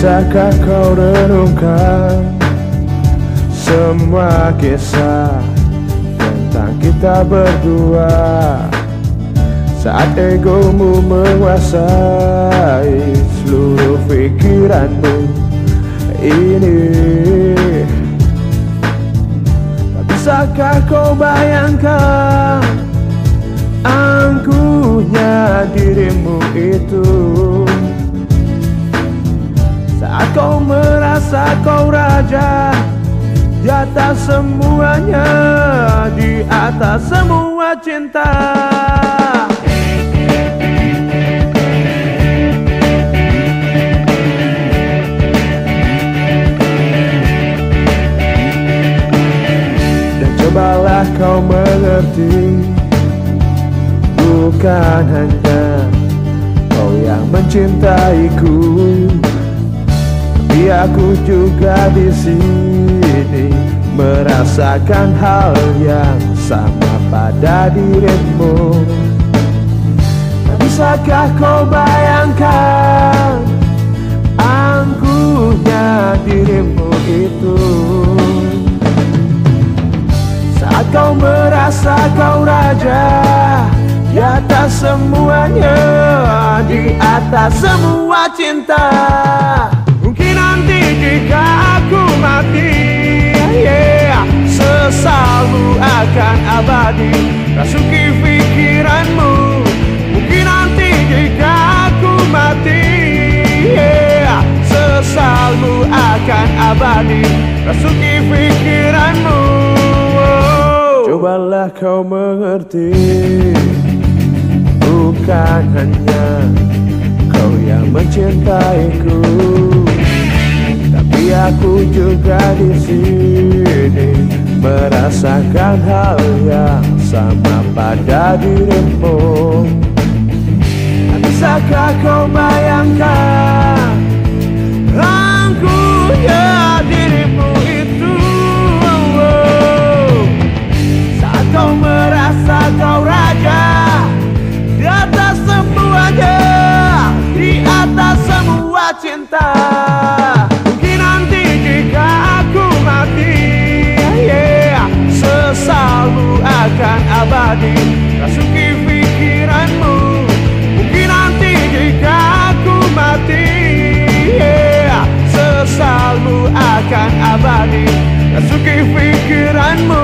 Bisakah kau renungkan Semua kisah Tentang kita berdua? Saat egomu menguasai Seluruh pikiranmu Ini. Bisakah kau bayangkan Angkuhnya dirimu itu merasa kau raja Di atas semuanya Di atas semua cinta. Dan cobalah kau mengerti Bukan hanya kau yang mencintaiku tapi aku juga di sini merasakan hal yang sama pada dirimu. Bisakah kau bayangkan angkuhnya dirimu itu? Saat kau merasa kau raja di atas semuanya, di atas semua cinta. Jika aku mati yeah, Sesalmu akan abadi. Rasuki pikiranmu Mungkin nanti jika aku mati yeah, Sesalmu akan abadi. Rasuki pikiranmu oh. Cobalah kau mengerti Bukan hanya kau yang mencintaiku aku juga di sini merasakan hal yang sama pada dirimu. Bisakah kau bayangkan angkuhnya dirimu itu? Saat kau merasa kau raja di atas semuanya, di atas semua cinta. Rasuki pikiranmu